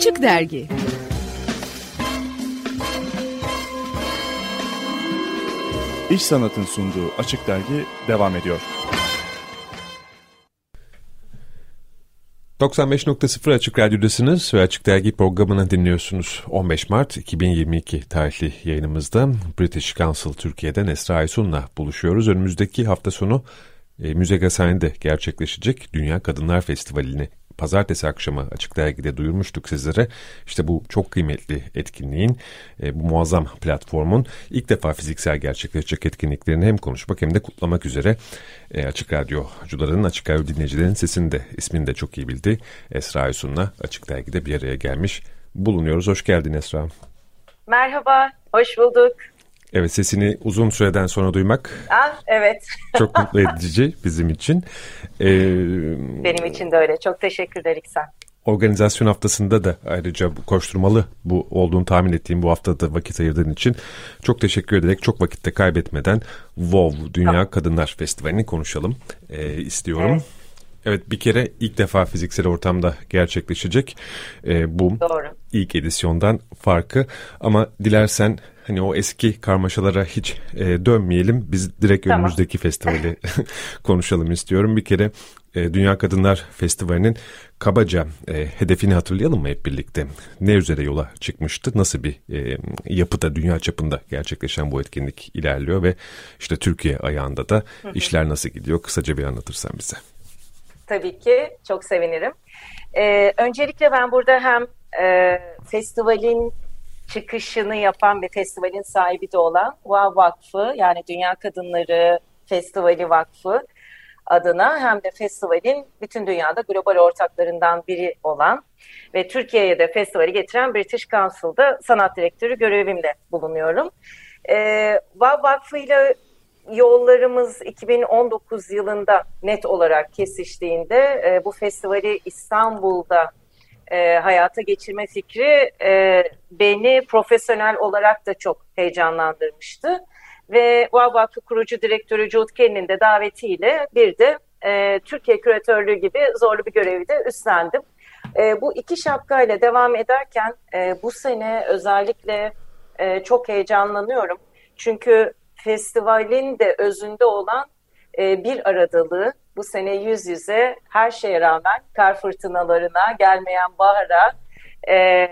Açık Dergi İş Sanat'ın sunduğu Açık Dergi devam ediyor. 95.0 Açık Radyo'dasınız ve Açık Dergi programını dinliyorsunuz. 15 Mart 2022 tarihli yayınımızda British Council Türkiye'den Esra Aysun'la buluşuyoruz. Önümüzdeki hafta sonu e, Müze Gazhane'de gerçekleşecek Dünya Kadınlar Festivali'ni pazartesi akşamı Açık Dergi'de duyurmuştuk sizlere. İşte bu çok kıymetli etkinliğin, e, bu muazzam platformun ilk defa fiziksel gerçekleşecek etkinliklerini hem konuşmak hem de kutlamak üzere e, Açık Radyocuların, Açık Radyo dinleyicilerin sesini de, ismini de çok iyi bildi. Esra Aysun'la Açık Dergi'de bir araya gelmiş bulunuyoruz. Hoş geldin Esra. Merhaba, hoş bulduk. Evet sesini uzun süreden sonra duymak ah, evet. çok mutlu edici bizim için. Ee, Benim için de öyle. Çok teşekkürler İksan. Organizasyon haftasında da ayrıca bu koşturmalı bu olduğunu tahmin ettiğim bu haftada vakit ayırdığın için çok teşekkür ederek çok vakitte kaybetmeden WoW Dünya tamam. Kadınlar Festivali'ni konuşalım e, istiyorum. Evet. Evet bir kere ilk defa fiziksel ortamda gerçekleşecek e, bu Doğru. ilk edisyondan farkı ama dilersen hani o eski karmaşalara hiç e, dönmeyelim biz direkt tamam. önümüzdeki festivali konuşalım istiyorum. Bir kere e, Dünya Kadınlar Festivali'nin kabaca e, hedefini hatırlayalım mı hep birlikte? Ne üzere yola çıkmıştı? Nasıl bir e, yapıda, dünya çapında gerçekleşen bu etkinlik ilerliyor ve işte Türkiye ayağında da işler nasıl gidiyor? Kısaca bir anlatırsan bize tabii ki. Çok sevinirim. Ee, öncelikle ben burada hem e, festivalin çıkışını yapan ve festivalin sahibi de olan VA Vakfı yani Dünya Kadınları Festivali Vakfı adına hem de festivalin bütün dünyada global ortaklarından biri olan ve Türkiye'ye de festivali getiren British Council'da sanat direktörü görevimde bulunuyorum. Ee, VA Vakfı ile yollarımız 2019 yılında net olarak kesiştiğinde e, bu festivali İstanbul'da e, hayata geçirme fikri e, beni profesyonel olarak da çok heyecanlandırmıştı. Ve Vakfı kurucu direktörü Jude Kelly'nin de davetiyle bir de e, Türkiye küratörlüğü gibi zorlu bir görevi de üstlendim. E, bu iki şapkayla devam ederken e, bu sene özellikle e, çok heyecanlanıyorum. Çünkü festivalin de özünde olan e, bir aradalığı bu sene yüz yüze her şeye rağmen kar fırtınalarına, gelmeyen bahara, e,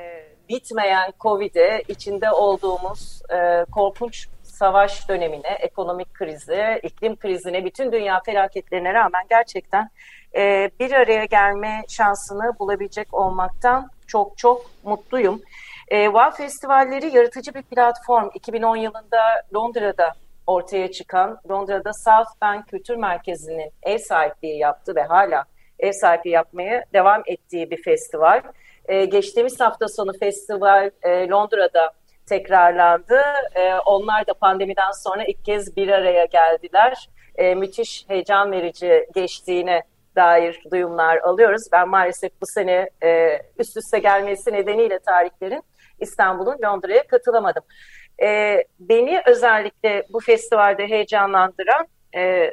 bitmeyen Covid'e, içinde olduğumuz e, korkunç savaş dönemine, ekonomik krizi, iklim krizine, bütün dünya felaketlerine rağmen gerçekten e, bir araya gelme şansını bulabilecek olmaktan çok çok mutluyum. E, WOW Festivalleri yaratıcı bir platform. 2010 yılında Londra'da ortaya çıkan Londra'da South Bank Kültür Merkezi'nin ev sahipliği yaptı ve hala ev sahipliği yapmaya devam ettiği bir festival. E, geçtiğimiz hafta sonu festival e, Londra'da tekrarlandı. E, onlar da pandemiden sonra ilk kez bir araya geldiler. E, müthiş heyecan verici geçtiğine dair duyumlar alıyoruz. Ben maalesef bu sene e, üst üste gelmesi nedeniyle tarihlerin İstanbul'un Londra'ya katılamadım. E, beni özellikle bu festivalde heyecanlandıran e,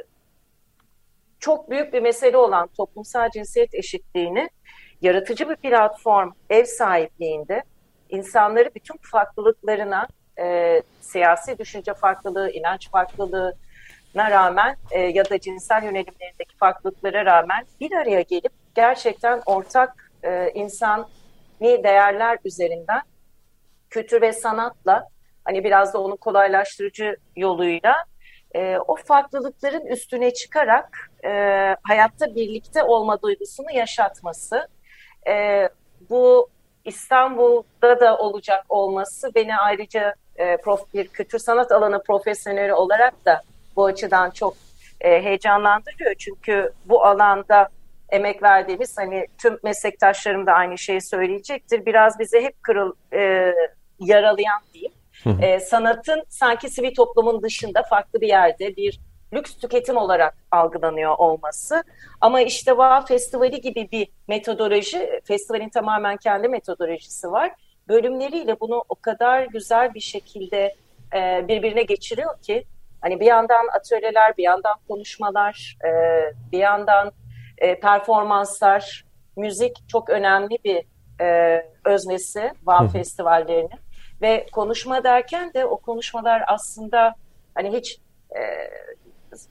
çok büyük bir mesele olan toplumsal cinsiyet eşitliğini yaratıcı bir platform ev sahipliğinde insanları bütün farklılıklarına e, siyasi düşünce farklılığı, inanç farklılığına rağmen e, ya da cinsel yönelimlerindeki farklılıklara rağmen bir araya gelip gerçekten ortak e, insani değerler üzerinden kültür ve sanatla hani biraz da onun kolaylaştırıcı yoluyla e, o farklılıkların üstüne çıkarak e, hayatta birlikte olma duygusunu yaşatması. E, bu İstanbul'da da olacak olması beni ayrıca e, prof, bir kültür sanat alanı profesyoneli olarak da bu açıdan çok e, heyecanlandırıyor. Çünkü bu alanda emek verdiğimiz hani tüm meslektaşlarım da aynı şeyi söyleyecektir. Biraz bizi hep kırıl e, yaralayan diyeyim e, sanatın sanki sivil toplumun dışında farklı bir yerde bir lüks tüketim olarak algılanıyor olması. Ama işte VA Festivali gibi bir metodoloji, festivalin tamamen kendi metodolojisi var. Bölümleriyle bunu o kadar güzel bir şekilde e, birbirine geçiriyor ki hani bir yandan atölyeler, bir yandan konuşmalar, e, bir yandan e, performanslar, müzik çok önemli bir e, öznesi Van festivallerinin ve konuşma derken de o konuşmalar aslında hani hiç e,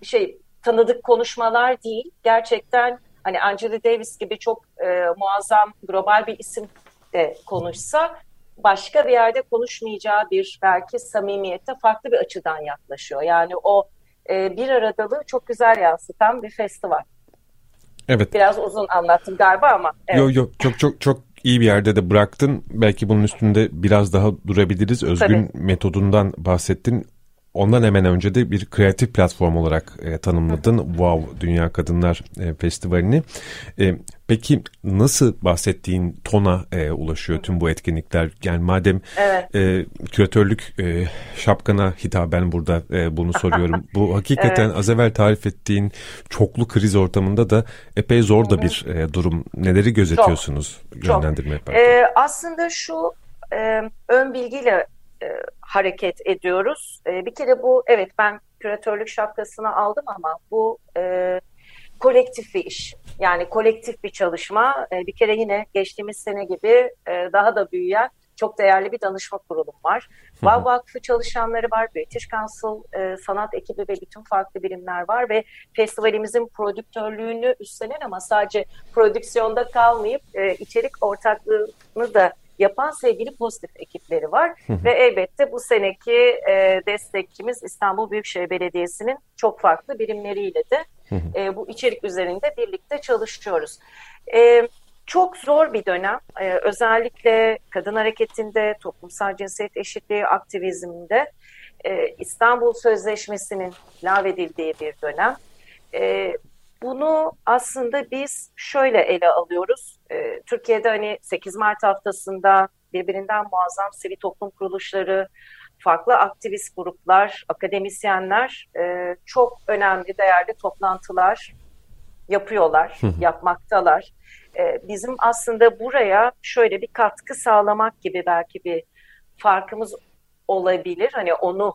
şey tanıdık konuşmalar değil. Gerçekten hani Angela Davis gibi çok e, muazzam global bir isim de konuşsa başka bir yerde konuşmayacağı bir belki samimiyette farklı bir açıdan yaklaşıyor. Yani o e, bir aradalığı çok güzel yansıtan bir festival. Evet. Biraz uzun anlattım galiba ama. Evet. Yok yok çok çok çok iyi bir yerde de bıraktın. Belki bunun üstünde biraz daha durabiliriz. Özgün Tabii. metodundan bahsettin. Ondan hemen önce de bir kreatif platform olarak e, tanımladın Wow Dünya Kadınlar e, Festivali'ni. E, peki nasıl bahsettiğin tona e, ulaşıyor tüm bu etkinlikler? Yani madem evet. e, küratörlük e, şapkana hitaben burada e, bunu soruyorum. bu hakikaten evet. az evvel tarif ettiğin çoklu kriz ortamında da epey zor da bir e, durum. Neleri gözetiyorsunuz Çok. yönlendirme yaparken? Ee, aslında şu e, ön bilgiyle e, hareket ediyoruz. E, bir kere bu evet ben küratörlük şapkasını aldım ama bu e, kolektif bir iş. Yani kolektif bir çalışma. E, bir kere yine geçtiğimiz sene gibi e, daha da büyüyen çok değerli bir danışma kurulum var. Vav Vakfı çalışanları var, British Council e, sanat ekibi ve bütün farklı birimler var ve festivalimizin prodüktörlüğünü üstlenen ama sadece prodüksiyonda kalmayıp e, içerik ortaklığını da yapan sevgili pozitif ekipleri var. ve elbette bu seneki e, destekçimiz İstanbul Büyükşehir Belediyesi'nin çok farklı birimleriyle de e, bu içerik üzerinde birlikte çalışıyoruz. E, çok zor bir dönem. Ee, özellikle kadın hareketinde, toplumsal cinsiyet eşitliği aktivizminde e, İstanbul Sözleşmesi'nin lağvedildiği bir dönem. E, bunu aslında biz şöyle ele alıyoruz. E, Türkiye'de hani 8 Mart haftasında birbirinden muazzam sivil toplum kuruluşları, farklı aktivist gruplar, akademisyenler e, çok önemli, değerli toplantılar yapıyorlar, yapmaktalar. E, bizim aslında buraya şöyle bir katkı sağlamak gibi belki bir farkımız olabilir. Hani onu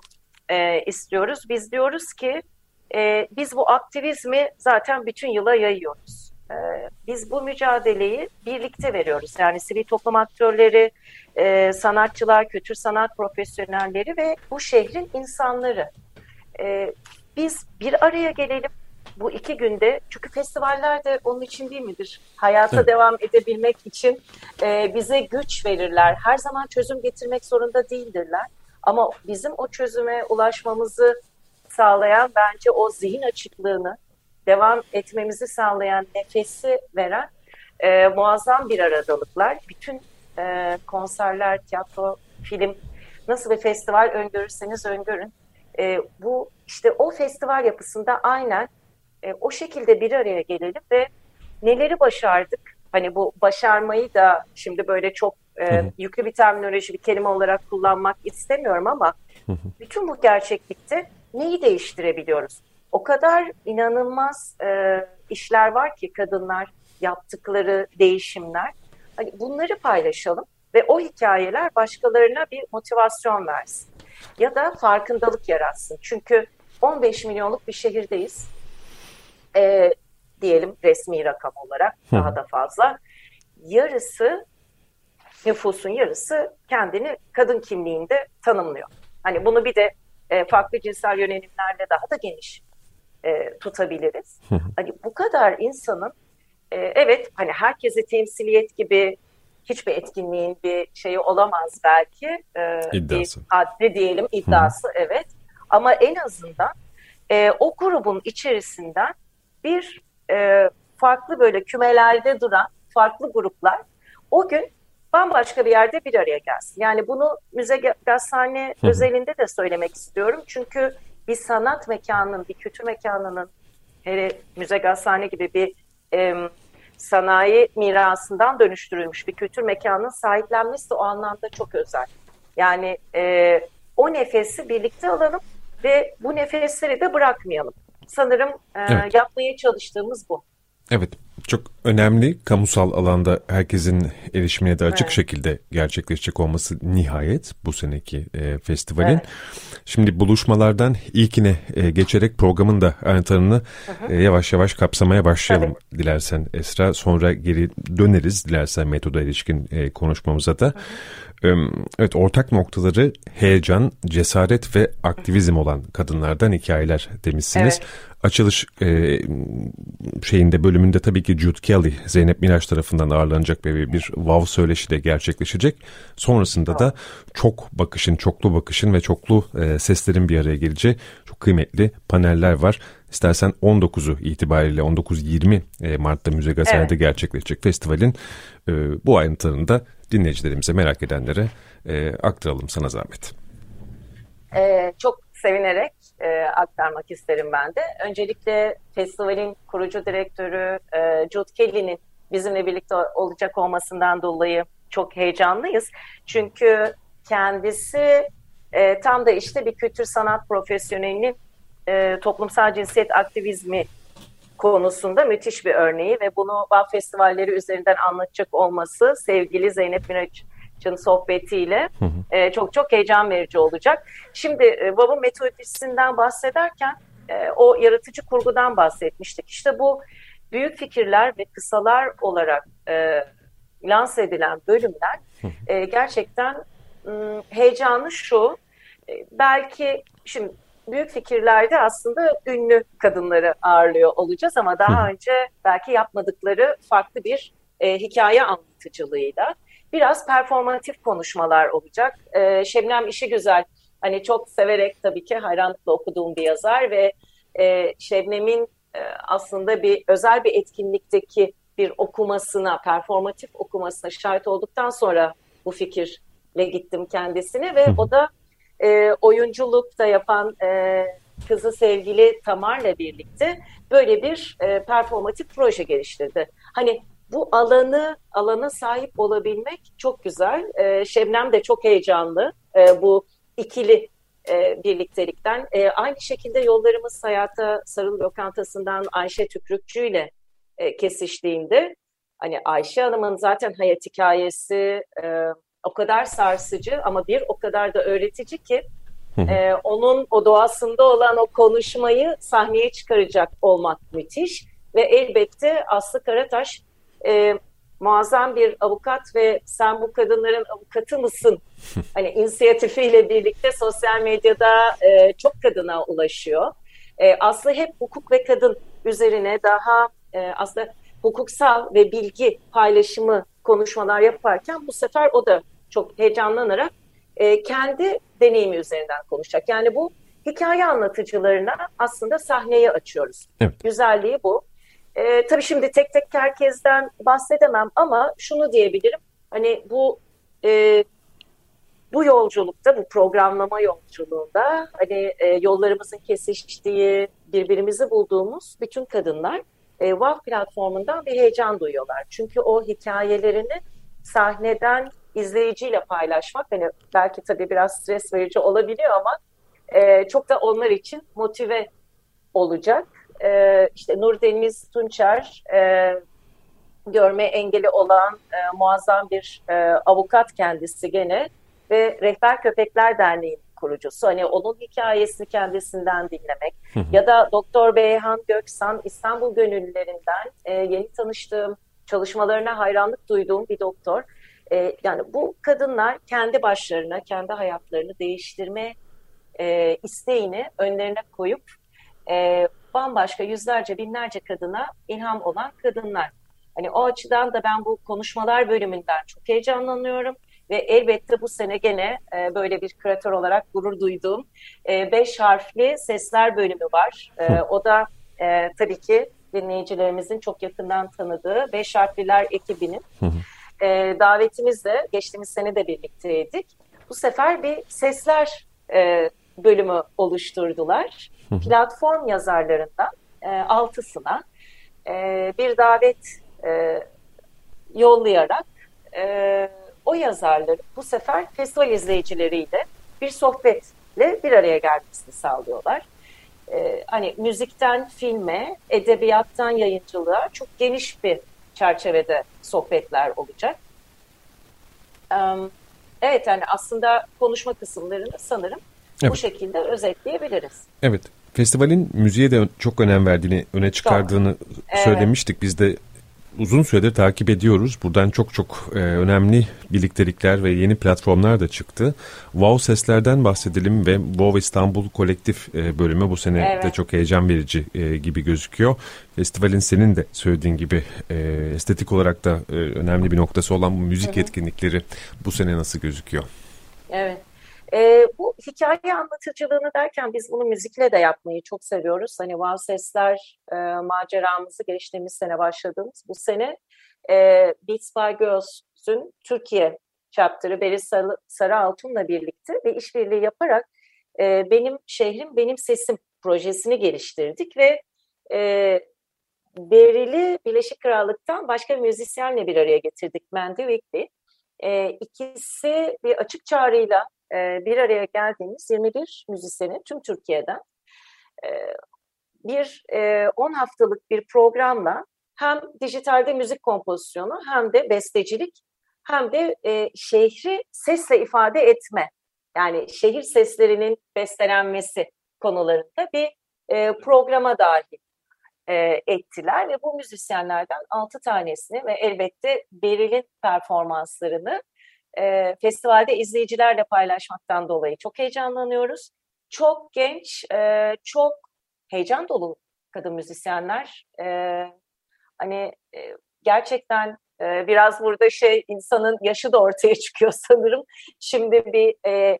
e, istiyoruz. Biz diyoruz ki e, biz bu aktivizmi zaten bütün yıla yayıyoruz. E, biz bu mücadeleyi birlikte veriyoruz. Yani sivil toplum aktörleri, e, sanatçılar, kültür sanat profesyonelleri ve bu şehrin insanları. E, biz bir araya gelelim bu iki günde çünkü festivaller de onun için değil midir? Hayata evet. devam edebilmek için e, bize güç verirler. Her zaman çözüm getirmek zorunda değildirler. Ama bizim o çözüme ulaşmamızı sağlayan bence o zihin açıklığını devam etmemizi sağlayan nefesi veren e, muazzam bir aradalıklar. Bütün e, konserler, tiyatro, film nasıl bir festival öngörürseniz öngörün. E, bu işte o festival yapısında aynen e, o şekilde bir araya gelelim ve neleri başardık? Hani bu başarmayı da şimdi böyle çok e, yüklü bir terminoloji, bir kelime olarak kullanmak istemiyorum ama bütün bu gerçeklikte neyi değiştirebiliyoruz? O kadar inanılmaz e, işler var ki kadınlar yaptıkları değişimler. Hani bunları paylaşalım ve o hikayeler başkalarına bir motivasyon versin. Ya da farkındalık yaratsın. Çünkü 15 milyonluk bir şehirdeyiz. E, diyelim resmi rakam olarak daha da fazla. Yarısı nüfusun yarısı kendini kadın kimliğinde tanımlıyor. Hani bunu bir de e, farklı cinsel yönelimlerle daha da geniş e, tutabiliriz. hani bu kadar insanın e, evet hani herkese temsiliyet gibi hiçbir etkinliğin bir şeyi olamaz belki. E, iddiası. Bir adli diyelim iddiası Hı. evet. Ama en azından e, o grubun içerisinden bir e, farklı böyle kümelerde duran farklı gruplar o gün bambaşka bir yerde bir araya gelsin. Yani bunu müze gazhane özelinde de söylemek istiyorum. Çünkü bir sanat mekanının, bir kültür mekanının hele müze gazhane gibi bir e, sanayi mirasından dönüştürülmüş bir kültür mekanının sahiplenmesi o anlamda çok özel. Yani e, o nefesi birlikte alalım ve bu nefesleri de bırakmayalım. Sanırım e, evet. yapmaya çalıştığımız bu. Evet çok önemli kamusal alanda herkesin erişimine de açık evet. şekilde gerçekleşecek olması nihayet bu seneki e, festivalin. Evet. Şimdi buluşmalardan ilkine e, geçerek programın da ayrıntılarını e, yavaş yavaş kapsamaya başlayalım Tabii. dilersen Esra. Sonra geri döneriz dilersen metoda ilişkin e, konuşmamıza da. Hı hı. Evet ortak noktaları heyecan, cesaret ve aktivizm olan kadınlardan hikayeler demişsiniz. Evet açılış e, şeyinde bölümünde tabii ki Jude Kelly, Zeynep Miraç tarafından ağırlanacak ve bir wow söyleşi de gerçekleşecek. Sonrasında da çok bakışın, çoklu bakışın ve çoklu e, seslerin bir araya geleceği çok kıymetli paneller var. İstersen 19'u itibariyle 19-20 e, Mart'ta Müze Gazali'de evet. gerçekleşecek festivalin e, bu ayrıntılarını da dinleyicilerimize merak edenlere e, aktaralım sana zahmet. Ee, çok sevinerek e, aktarmak isterim ben de. Öncelikle festivalin kurucu direktörü e, Jude Kelly'nin bizimle birlikte olacak olmasından dolayı çok heyecanlıyız. Çünkü kendisi e, tam da işte bir kültür sanat profesyonelinin e, toplumsal cinsiyet aktivizmi konusunda müthiş bir örneği ve bunu BAF festivalleri üzerinden anlatacak olması sevgili Zeynep Miraç Can sohbetiyle hı hı. E, çok çok heyecan verici olacak. Şimdi e, Bob'un metodolojisinden bahsederken e, o yaratıcı kurgudan bahsetmiştik. İşte bu büyük fikirler ve kısalar olarak e, lanse edilen bölümler e, gerçekten e, heyecanlı şu. E, belki şimdi büyük fikirlerde aslında ünlü kadınları ağırlıyor olacağız ama daha önce belki yapmadıkları farklı bir e, hikaye anlatıcılığıyla biraz performatif konuşmalar olacak. E, Şebnem işi güzel. Hani çok severek tabii ki hayranlıkla okuduğum bir yazar ve e, Şebnem'in e, aslında bir özel bir etkinlikteki bir okumasına, performatif okumasına şahit olduktan sonra bu fikirle gittim kendisine ve o da e, oyunculuk da yapan e, kızı sevgili Tamar'la birlikte böyle bir e, performatif proje geliştirdi. Hani bu alanı alana sahip olabilmek çok güzel. E, Şebnem de çok heyecanlı e, bu ikili e, birliktelikten. E, aynı şekilde yollarımız hayata Sarıl Lokantası'ndan Ayşe Tükrükçü ile e, kesiştiğinde hani Ayşe Hanım'ın zaten hayat hikayesi e, o kadar sarsıcı ama bir o kadar da öğretici ki e, onun o doğasında olan o konuşmayı sahneye çıkaracak olmak müthiş ve elbette Aslı Karataş e, muazzam bir avukat ve sen bu kadınların avukatı mısın? hani inisiyatifiyle birlikte sosyal medyada e, çok kadına ulaşıyor. E, Aslı hep hukuk ve kadın üzerine daha e, aslında hukuksal ve bilgi paylaşımı konuşmalar yaparken bu sefer o da çok heyecanlanarak e, kendi deneyimi üzerinden konuşacak. Yani bu hikaye anlatıcılarına aslında sahneyi açıyoruz. Evet. Güzelliği bu. E, tabii şimdi tek tek herkesten bahsedemem ama şunu diyebilirim. Hani bu e, bu yolculukta, bu programlama yolculuğunda hani e, yollarımızın kesiştiği, birbirimizi bulduğumuz bütün kadınlar e, WAV platformundan bir heyecan duyuyorlar. Çünkü o hikayelerini sahneden izleyiciyle paylaşmak hani belki tabii biraz stres verici olabiliyor ama e, çok da onlar için motive olacak e, işte Nur Deniz Tunçer e, görme engeli olan e, muazzam bir e, avukat kendisi gene ve Rehber Köpekler Derneği'nin kurucusu. Hani onun hikayesini kendisinden dinlemek ya da Doktor Beyhan Göksan İstanbul Gönüllülerinden e, yeni tanıştığım çalışmalarına hayranlık duyduğum bir doktor. E, yani bu kadınlar kendi başlarına, kendi hayatlarını değiştirme e, isteğini önlerine koyup e, bambaşka yüzlerce binlerce kadına ilham olan kadınlar. Hani o açıdan da ben bu konuşmalar bölümünden çok heyecanlanıyorum ve elbette bu sene gene e, böyle bir kreatör olarak gurur duyduğum e, beş harfli sesler bölümü var. E, o da e, tabii ki dinleyicilerimizin çok yakından tanıdığı beş harfliler ekibinin e, davetimizle geçtiğimiz sene de birlikteydik. Bu sefer bir sesler e, bölümü oluşturdular platform yazarlarından e, altısına e, bir davet e, yollayarak e, o yazarları bu sefer festival izleyicileriyle bir sohbetle bir araya gelmesini sağlıyorlar. E, hani müzikten filme, edebiyattan yayıncılığa çok geniş bir çerçevede sohbetler olacak. Evet yani aslında konuşma kısımlarını sanırım Evet. Bu şekilde özetleyebiliriz. Evet. Festivalin müziğe de çok önem verdiğini, öne çıkardığını çok. söylemiştik. Evet. Biz de uzun süredir takip ediyoruz. Buradan çok çok e, önemli birliktelikler ve yeni platformlar da çıktı. Wow Sesler'den bahsedelim ve Wow İstanbul kolektif e, bölümü bu sene evet. de çok heyecan verici e, gibi gözüküyor. Festivalin senin de söylediğin gibi e, estetik olarak da e, önemli bir noktası olan bu müzik Hı-hı. etkinlikleri bu sene nasıl gözüküyor? Evet. E, bu hikaye anlatıcılığını derken biz bunu müzikle de yapmayı çok seviyoruz. Hani Wow Sesler e, maceramızı geçtiğimiz sene başladığımız bu sene e, Beats by Girls'ün Türkiye chapter'ı Beri Sarı, Sarı Altun'la birlikte ve işbirliği yaparak e, Benim Şehrim Benim Sesim projesini geliştirdik ve e, Berili Birleşik Krallık'tan başka bir müzisyenle bir araya getirdik. Mandy Weekly. E, ikisi bir açık çağrıyla e, bir araya geldiğimiz 21 müzisyenin tüm Türkiye'den e, bir e, 10 haftalık bir programla hem dijitalde müzik kompozisyonu hem de bestecilik hem de e, şehri sesle ifade etme yani şehir seslerinin bestelenmesi konularında bir e, programa dahil e, ettiler. Ve bu müzisyenlerden altı tanesini ve elbette Beril'in performanslarını e, festivalde izleyicilerle paylaşmaktan dolayı çok heyecanlanıyoruz. Çok genç, e, çok heyecan dolu kadın müzisyenler. E, hani e, gerçekten e, biraz burada şey insanın yaşı da ortaya çıkıyor sanırım. Şimdi bir e,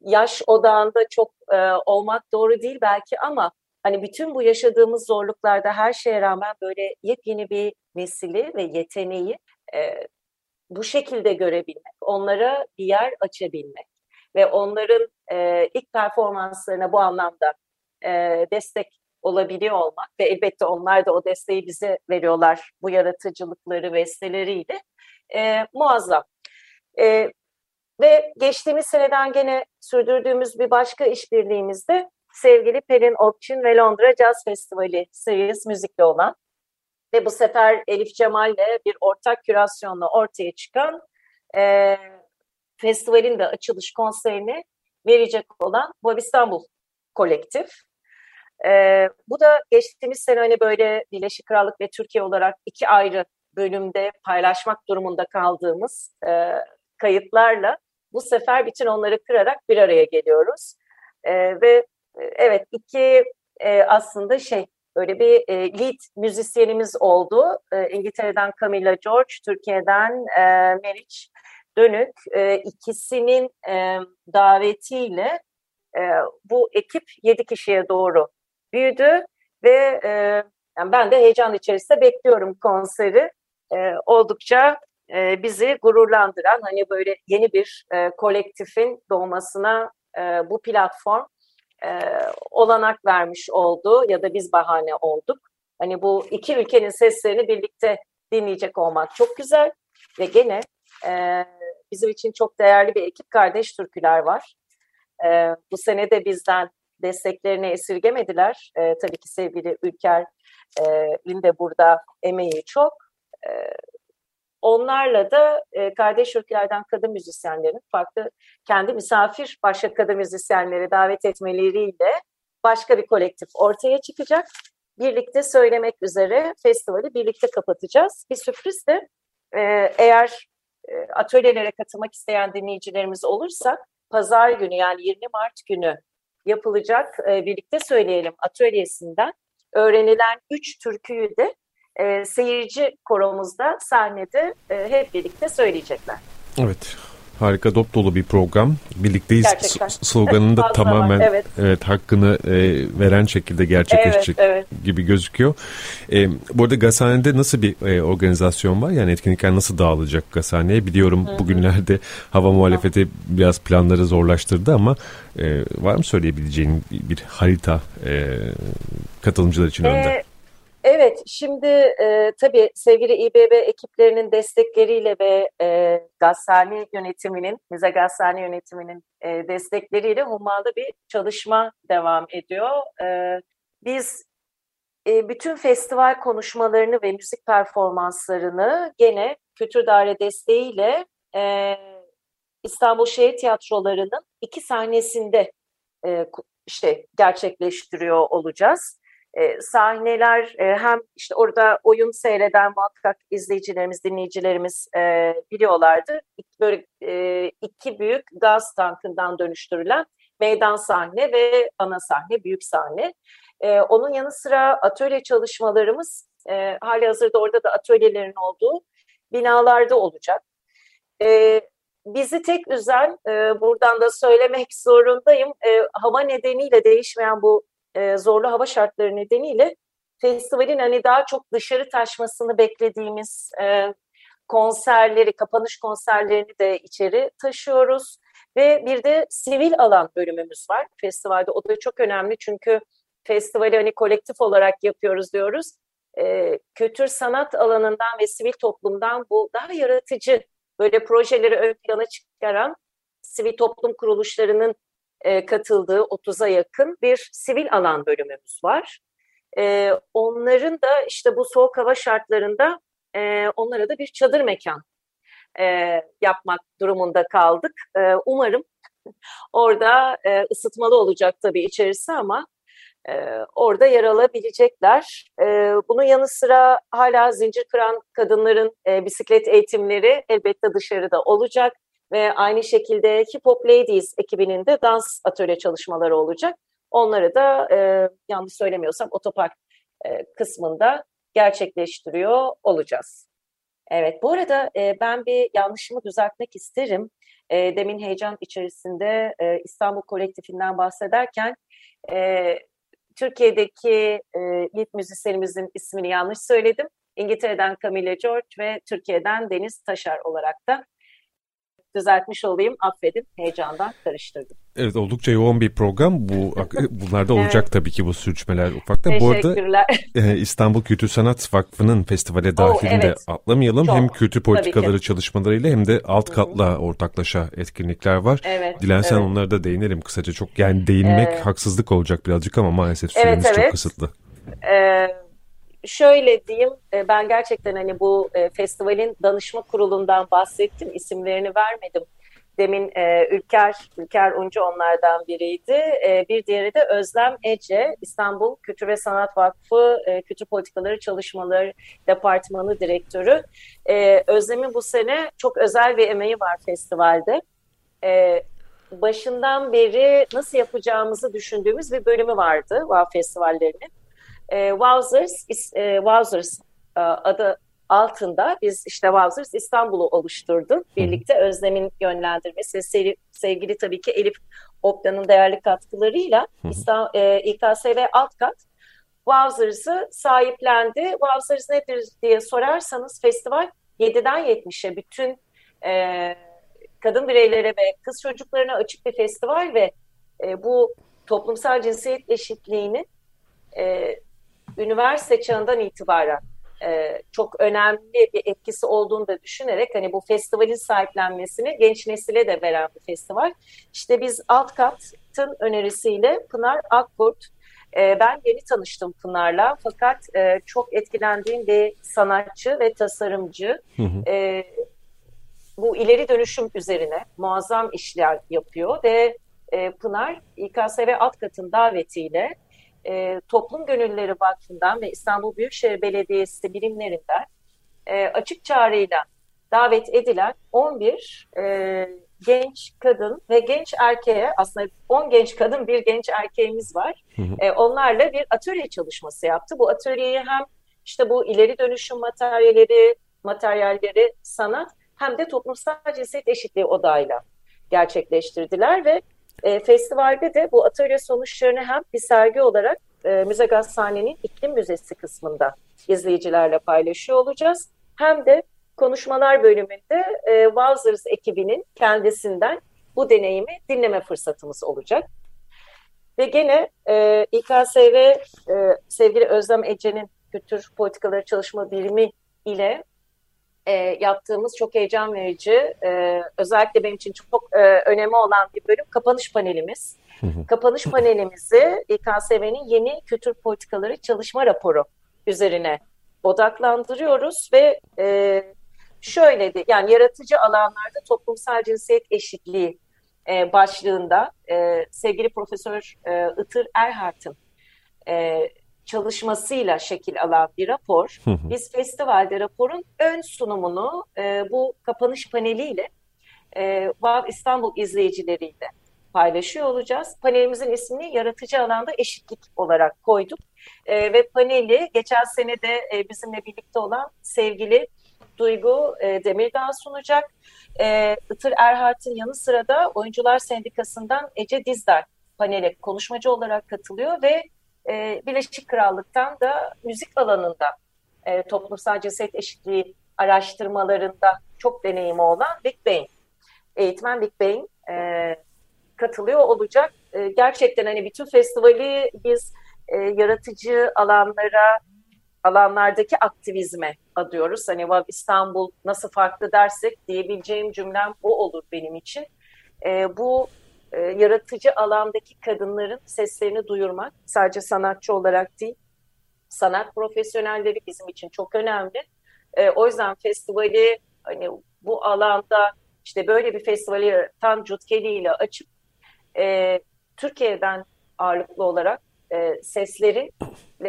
yaş odağında çok e, olmak doğru değil belki ama hani bütün bu yaşadığımız zorluklarda her şeye rağmen böyle yepyeni bir nesili ve yeteneği e, bu şekilde görebilmek, onlara bir yer açabilmek ve onların e, ilk performanslarına bu anlamda e, destek olabiliyor olmak ve elbette onlar da o desteği bize veriyorlar bu yaratıcılıkları vesteleriyle e, muazzam. E, ve geçtiğimiz seneden gene sürdürdüğümüz bir başka işbirliğimizde sevgili Pelin Okçin ve Londra Jazz Festivali Serious Müzik'le olan ve bu sefer Elif Cemal'le bir ortak kürasyonla ortaya çıkan e, festivalin de açılış konserini verecek olan Bob İstanbul kolektif. E, bu da geçtiğimiz sene hani böyle Birleşik Krallık ve Türkiye olarak iki ayrı bölümde paylaşmak durumunda kaldığımız e, kayıtlarla bu sefer bütün onları kırarak bir araya geliyoruz. E, ve e, evet iki e, aslında şey Böyle bir e, lead müzisyenimiz oldu. E, İngiltere'den Camilla George, Türkiye'den e, Meriç Dönük. E, ikisinin e, davetiyle e, bu ekip yedi kişiye doğru büyüdü ve e, yani ben de heyecan içerisinde bekliyorum konseri. E, oldukça e, bizi gururlandıran hani böyle yeni bir e, kolektifin doğmasına e, bu platform e, olanak vermiş oldu ya da biz bahane olduk. Hani bu iki ülkenin seslerini birlikte dinleyecek olmak çok güzel ve gene e, bizim için çok değerli bir ekip kardeş türküler var. E, bu sene de bizden desteklerini esirgemediler. E, tabii ki sevgili Ülker'in de burada emeği çok. E, Onlarla da e, kardeş ülkelerden kadın müzisyenlerin farklı kendi misafir başka kadın müzisyenleri davet etmeleriyle başka bir kolektif ortaya çıkacak. Birlikte söylemek üzere festivali birlikte kapatacağız. Bir sürpriz de e, eğer e, atölyelere katılmak isteyen dinleyicilerimiz olursa pazar günü yani 20 Mart günü yapılacak e, birlikte söyleyelim atölyesinden öğrenilen üç türküyü de e, seyirci koromuzda sahnede e, hep birlikte söyleyecekler. Evet. Harika dop dolu bir program. Birlikteyiz sloganını da tamamen evet. evet hakkını e, veren şekilde gerçekleşecek evet, evet. gibi gözüküyor. E, bu arada Gazhane'de nasıl bir e, organizasyon var? Yani etkinlikler nasıl dağılacak Gazhane'ye? Biliyorum Hı-hı. bugünlerde hava muhalefeti Hı-hı. biraz planları zorlaştırdı ama e, var mı söyleyebileceğin bir, harita e, katılımcılar için ee, önde? Evet, şimdi e, tabii sevgili İBB ekiplerinin destekleriyle ve e, Gazhane yönetiminin, Müze Gazhane yönetiminin e, destekleriyle hummalı bir çalışma devam ediyor. E, biz e, bütün festival konuşmalarını ve müzik performanslarını gene Kültür Daire desteğiyle e, İstanbul Şehir Tiyatroları'nın iki sahnesinde e, işte gerçekleştiriyor olacağız. E, sahneler e, hem işte orada oyun seyreden muhakkak izleyicilerimiz, dinleyicilerimiz e, biliyorlardı. Böyle e, iki büyük gaz tankından dönüştürülen meydan sahne ve ana sahne, büyük sahne. E, onun yanı sıra atölye çalışmalarımız e, hali hazırda orada da atölyelerin olduğu binalarda olacak. E, bizi tek üzen, e, buradan da söylemek zorundayım, e, hava nedeniyle değişmeyen bu e, zorlu hava şartları nedeniyle festivalin hani daha çok dışarı taşmasını beklediğimiz e, konserleri, kapanış konserlerini de içeri taşıyoruz. Ve bir de sivil alan bölümümüz var festivalde. O da çok önemli çünkü festivali hani kolektif olarak yapıyoruz diyoruz. E, kültür sanat alanından ve sivil toplumdan bu daha yaratıcı böyle projeleri ön plana çıkaran sivil toplum kuruluşlarının e, katıldığı 30'a yakın bir sivil alan bölümümüz var. E, onların da işte bu soğuk hava şartlarında e, onlara da bir çadır mekan yapmak durumunda kaldık. Umarım orada ısıtmalı olacak tabii içerisi ama orada yer alabilecekler. E, bunun yanı sıra hala zincir kıran kadınların bisiklet eğitimleri elbette dışarıda olacak ve aynı şekilde Hip Hop Ladies ekibinin de dans atölye çalışmaları olacak. Onları da e, yanlış söylemiyorsam otopark e, kısmında gerçekleştiriyor olacağız. Evet, bu arada e, ben bir yanlışımı düzeltmek isterim. E, demin heyecan içerisinde e, İstanbul Kolektifinden bahsederken e, Türkiye'deki e, ilk müzisyenimizin ismini yanlış söyledim. İngiltere'den Camille George ve Türkiye'den Deniz Taşar olarak da düzeltmiş olayım. Affedin heyecandan karıştırdım. Evet oldukça yoğun bir program. Bu bunlarda olacak evet. tabii ki bu sürçmeler ufakta. Bu arada e, İstanbul Kültür Sanat Vakfı'nın festivale dahilinde oh, evet. atlamayalım. Çok. Hem kültür politikaları çalışmalarıyla hem de alt katla ortaklaşa etkinlikler var. Evet. Dilersen evet. onlara da değinelim kısaca. Çok yani değinmek evet. haksızlık olacak birazcık ama maalesef süremiz evet, evet. çok kısıtlı. Evet şöyle diyeyim, e, ben gerçekten hani bu e, festivalin danışma kurulundan bahsettim, isimlerini vermedim. Demin e, Ülker, Ülker Uncu onlardan biriydi. E, bir diğeri de Özlem Ece, İstanbul Kültür ve Sanat Vakfı e, Kültür Politikaları Çalışmaları Departmanı Direktörü. E, Özlem'in bu sene çok özel bir emeği var festivalde. E, başından beri nasıl yapacağımızı düşündüğümüz bir bölümü vardı VAV festivallerinin. E, Wowzers, e, Wowzers e, adı altında biz işte Wowzers İstanbul'u oluşturduk. Birlikte Özlem'in yönlendirmesi ve sevgili tabii ki Elif Opta'nın değerli katkılarıyla İstanbul, e, İKSV alt kat Wowzers'ı sahiplendi. Wowzers nedir diye sorarsanız festival 7'den 70'e bütün e, kadın bireylere ve kız çocuklarına açık bir festival ve e, bu toplumsal cinsiyet eşitliğini e, üniversite çağından itibaren e, çok önemli bir etkisi olduğunu da düşünerek hani bu festivalin sahiplenmesini genç nesile de veren bir festival. İşte biz alt katın önerisiyle Pınar Akkurt e, ben yeni tanıştım Pınar'la fakat e, çok etkilendiğim bir sanatçı ve tasarımcı. Hı hı. E, bu ileri dönüşüm üzerine muazzam işler yapıyor ve e, Pınar İKSV alt katın davetiyle e, Toplum Gönülleri Vakfı'ndan ve İstanbul Büyükşehir Belediyesi birimlerinden e, açık çağrıyla davet edilen 11 e, genç kadın ve genç erkeğe aslında 10 genç kadın bir genç erkeğimiz var. Hı hı. E, onlarla bir atölye çalışması yaptı. Bu atölyeyi hem işte bu ileri dönüşüm materyalleri, materyalleri sanat hem de toplumsal cinsiyet eşitliği odayla gerçekleştirdiler ve e, festivalde de bu atölye sonuçlarını hem bir sergi olarak e, Müze Gazhane'nin iklim müzesi kısmında izleyicilerle paylaşıyor olacağız. Hem de konuşmalar bölümünde e, Wowzers ekibinin kendisinden bu deneyimi dinleme fırsatımız olacak. Ve gene e, İKSV e, sevgili Özlem Ece'nin kültür politikaları çalışma birimi ile e, yaptığımız çok heyecan verici, e, özellikle benim için çok e, önemi olan bir bölüm kapanış panelimiz. kapanış panelimizi İKSV'nin yeni kültür politikaları çalışma raporu üzerine odaklandırıyoruz ve e, şöyle de yani yaratıcı alanlarda toplumsal cinsiyet eşitliği e, başlığında e, sevgili Profesör e, Itır Erhart'ın e, çalışmasıyla şekil alan bir rapor. Biz festivalde raporun ön sunumunu e, bu kapanış paneliyle e, Vav İstanbul izleyicileriyle paylaşıyor olacağız. Panelimizin ismini yaratıcı alanda eşitlik olarak koyduk. E, ve paneli geçen sene de e, bizimle birlikte olan sevgili Duygu e, Demirdağ sunacak. E, Itır Erhart'ın yanı sıra da Oyuncular Sendikası'ndan Ece Dizdar panele konuşmacı olarak katılıyor ve e, Birleşik Krallık'tan da müzik alanında e, toplumsal cinsiyet eşitliği araştırmalarında çok deneyimi olan Big Bang, eğitmen Big Bang e, katılıyor olacak. E, gerçekten hani bütün festivali biz e, yaratıcı alanlara, alanlardaki aktivizme adıyoruz. Hani İstanbul nasıl farklı dersek diyebileceğim cümlem bu olur benim için. E, bu e, yaratıcı alandaki kadınların seslerini duyurmak sadece sanatçı olarak değil, sanat profesyonelleri bizim için çok önemli. E, o yüzden festivali hani bu alanda işte böyle bir festivali Tan Cutkeli ile açıp e, Türkiye'den ağırlıklı olarak e, seslerini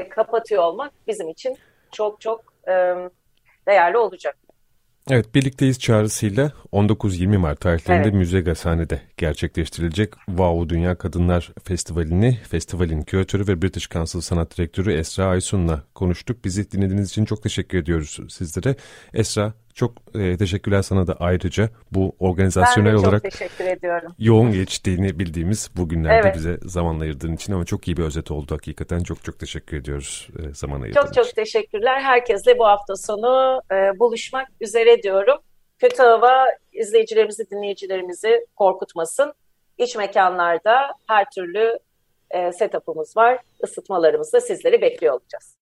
kapatıyor olmak bizim için çok çok e, değerli olacak. Evet Birlikteyiz çağrısıyla 19-20 Mart tarihlerinde evet. Müze Gazhane'de gerçekleştirilecek Wow Dünya Kadınlar Festivali'ni festivalin küratörü ve British Council Sanat Direktörü Esra Aysun'la konuştuk. Bizi dinlediğiniz için çok teşekkür ediyoruz sizlere. Esra çok e, teşekkürler sana da ayrıca bu organizasyonel olarak teşekkür ediyorum. yoğun geçtiğini bildiğimiz bugünlerde evet. bize zaman ayırdığın için ama çok iyi bir özet oldu hakikaten. Çok çok teşekkür ediyoruz e, zaman ayırdığın Çok çok teşekkürler. Herkesle bu hafta sonu e, buluşmak üzere diyorum. Kötü hava izleyicilerimizi, dinleyicilerimizi korkutmasın. İç mekanlarda her türlü e, setup'ımız var. Isıtmalarımızda sizleri bekliyor olacağız.